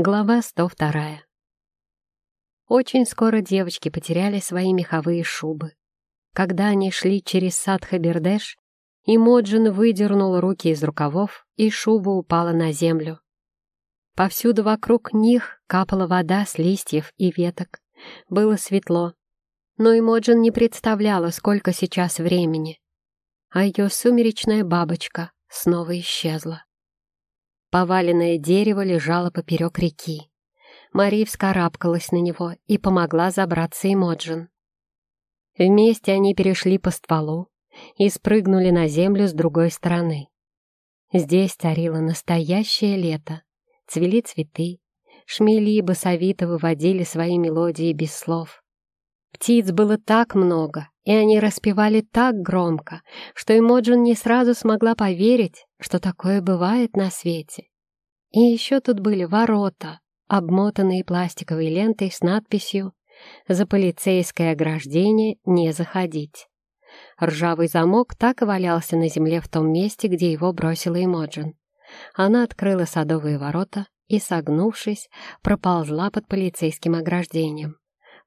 Глава 102. Очень скоро девочки потеряли свои меховые шубы. Когда они шли через сад Хабердеш, Имоджин выдернул руки из рукавов, и шуба упала на землю. Повсюду вокруг них капала вода с листьев и веток. Было светло. Но Имоджин не представляла, сколько сейчас времени. А ее сумеречная бабочка снова исчезла. Поваленное дерево лежало поперек реки. Мария вскарабкалась на него и помогла забраться Эмоджин. Вместе они перешли по стволу и спрыгнули на землю с другой стороны. Здесь царило настоящее лето. Цвели цветы, шмели и басовито выводили свои мелодии без слов. Птиц было так много, и они распевали так громко, что Эмоджин не сразу смогла поверить, что такое бывает на свете. И еще тут были ворота, обмотанные пластиковой лентой с надписью «За полицейское ограждение не заходить». Ржавый замок так и валялся на земле в том месте, где его бросила Эмоджин. Она открыла садовые ворота и, согнувшись, проползла под полицейским ограждением.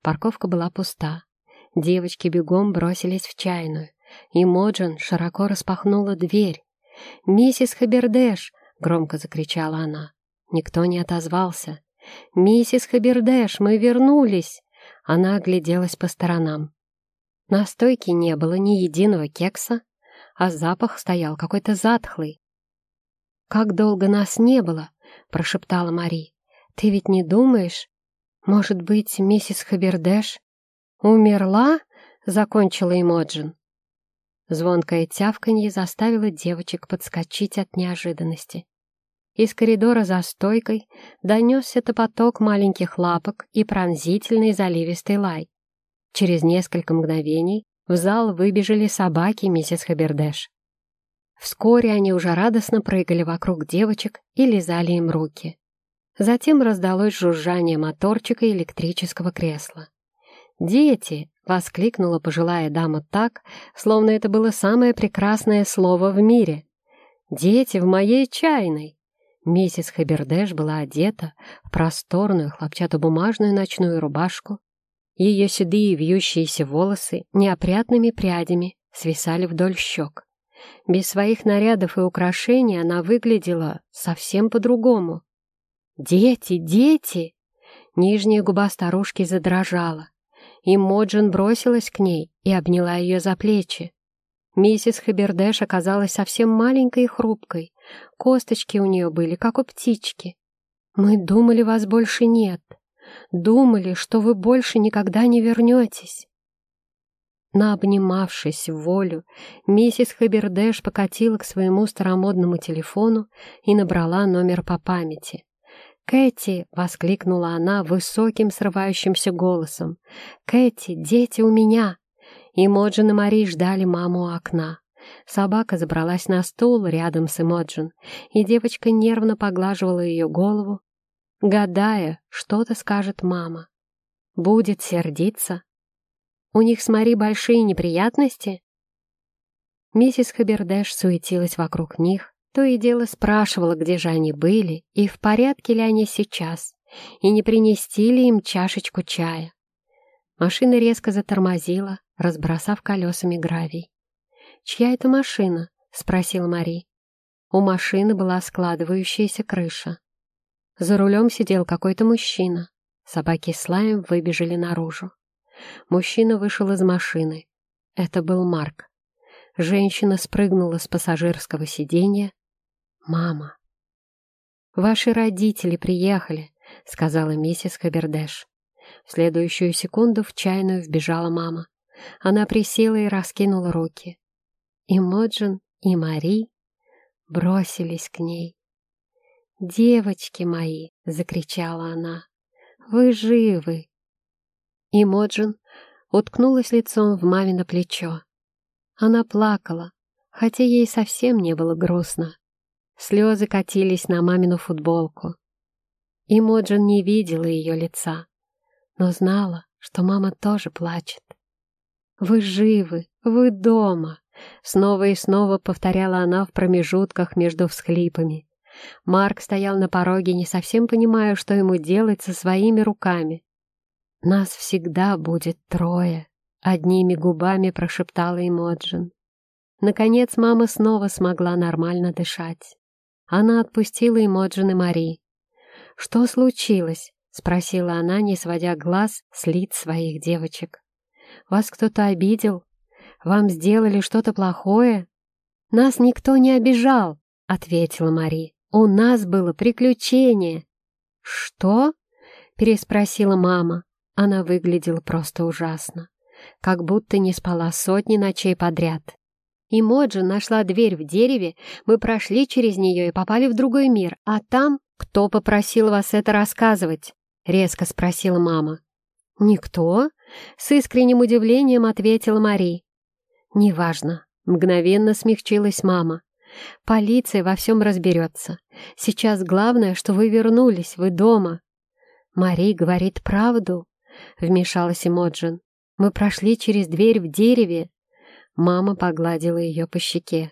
Парковка была пуста. Девочки бегом бросились в чайную. И Моджин широко распахнула дверь. «Миссис Хабердеш!» — громко закричала она. Никто не отозвался. «Миссис Хабердеш, мы вернулись!» Она огляделась по сторонам. На стойке не было ни единого кекса, а запах стоял какой-то затхлый. «Как долго нас не было?» — прошептала Мари. «Ты ведь не думаешь, может быть, миссис Хабердеш умерла?» — закончила Эмоджин. Звонкое тявканье заставило девочек подскочить от неожиданности. Из коридора за стойкой донесся топоток маленьких лапок и пронзительный заливистый лай. Через несколько мгновений в зал выбежали собаки миссис Хабердеш. Вскоре они уже радостно прыгали вокруг девочек и лизали им руки. Затем раздалось жужжание моторчика электрического кресла. «Дети!» — воскликнула пожилая дама так, словно это было самое прекрасное слово в мире. «Дети в моей чайной!» Миссис Хабердеш была одета в просторную хлопчатобумажную ночную рубашку. Ее седые вьющиеся волосы неопрятными прядями свисали вдоль щек. Без своих нарядов и украшений она выглядела совсем по-другому. «Дети, дети!» Нижняя губа старушки задрожала, и Моджин бросилась к ней и обняла ее за плечи. Миссис Хабердеш оказалась совсем маленькой и хрупкой. Косточки у нее были, как у птички. «Мы думали, вас больше нет. Думали, что вы больше никогда не вернетесь». Наобнимавшись в волю, миссис Хабердеш покатила к своему старомодному телефону и набрала номер по памяти. «Кэти!» — воскликнула она высоким срывающимся голосом. «Кэти, дети у меня!» И Моджин и Мари ждали маму у окна. Собака забралась на стул рядом с Эмоджин, и девочка нервно поглаживала ее голову, гадая, что-то скажет мама. Будет сердиться. У них с Мари большие неприятности? Миссис Хабердеш суетилась вокруг них, то и дело спрашивала, где же они были и в порядке ли они сейчас, и не принести ли им чашечку чая. Машина резко затормозила, разбросав колесами гравий. «Чья это машина?» — спросила Мари. У машины была складывающаяся крыша. За рулем сидел какой-то мужчина. Собаки с лаем выбежали наружу. Мужчина вышел из машины. Это был Марк. Женщина спрыгнула с пассажирского сиденья «Мама». «Ваши родители приехали», — сказала миссис Хабердеш. В следующую секунду в чайную вбежала мама. Она присела и раскинула руки. И Моджин, и Мари бросились к ней. «Девочки мои!» — закричала она. «Вы живы!» И Моджин уткнулась лицом в мамино плечо. Она плакала, хотя ей совсем не было грустно. Слезы катились на мамину футболку. И Моджин не видела ее лица, но знала, что мама тоже плачет. «Вы живы! Вы дома!» Снова и снова повторяла она в промежутках между всхлипами. Марк стоял на пороге, не совсем понимая, что ему делать со своими руками. «Нас всегда будет трое», — одними губами прошептала Эмоджин. Наконец мама снова смогла нормально дышать. Она отпустила Эмоджин Мари. «Что случилось?» — спросила она, не сводя глаз с лиц своих девочек. «Вас кто-то обидел? Вам сделали что-то плохое?» «Нас никто не обижал», — ответила Мари. «У нас было приключение». «Что?» — переспросила мама. Она выглядела просто ужасно, как будто не спала сотни ночей подряд. И Моджи нашла дверь в дереве, мы прошли через нее и попали в другой мир, а там... «Кто попросил вас это рассказывать?» — резко спросила мама. «Никто?» — с искренним удивлением ответила Мари. «Неважно», — мгновенно смягчилась мама. «Полиция во всем разберется. Сейчас главное, что вы вернулись, вы дома». «Мари говорит правду», — вмешалась Эмоджин. «Мы прошли через дверь в дереве». Мама погладила ее по щеке.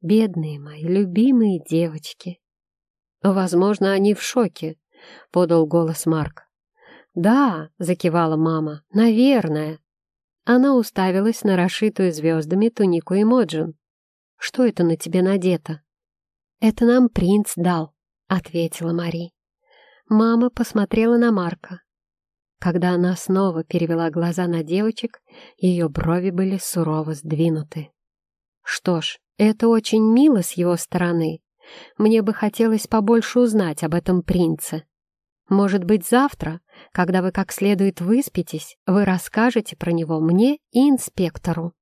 «Бедные мои, любимые девочки!» «Возможно, они в шоке», — подал голос Марк. «Да», — закивала мама, — «наверное». Она уставилась на расшитую звездами тунику Эмоджин. «Что это на тебе надето?» «Это нам принц дал», — ответила Мари. Мама посмотрела на Марка. Когда она снова перевела глаза на девочек, ее брови были сурово сдвинуты. «Что ж, это очень мило с его стороны. Мне бы хотелось побольше узнать об этом принце. Может быть, завтра, когда вы как следует выспитесь, вы расскажете про него мне и инспектору».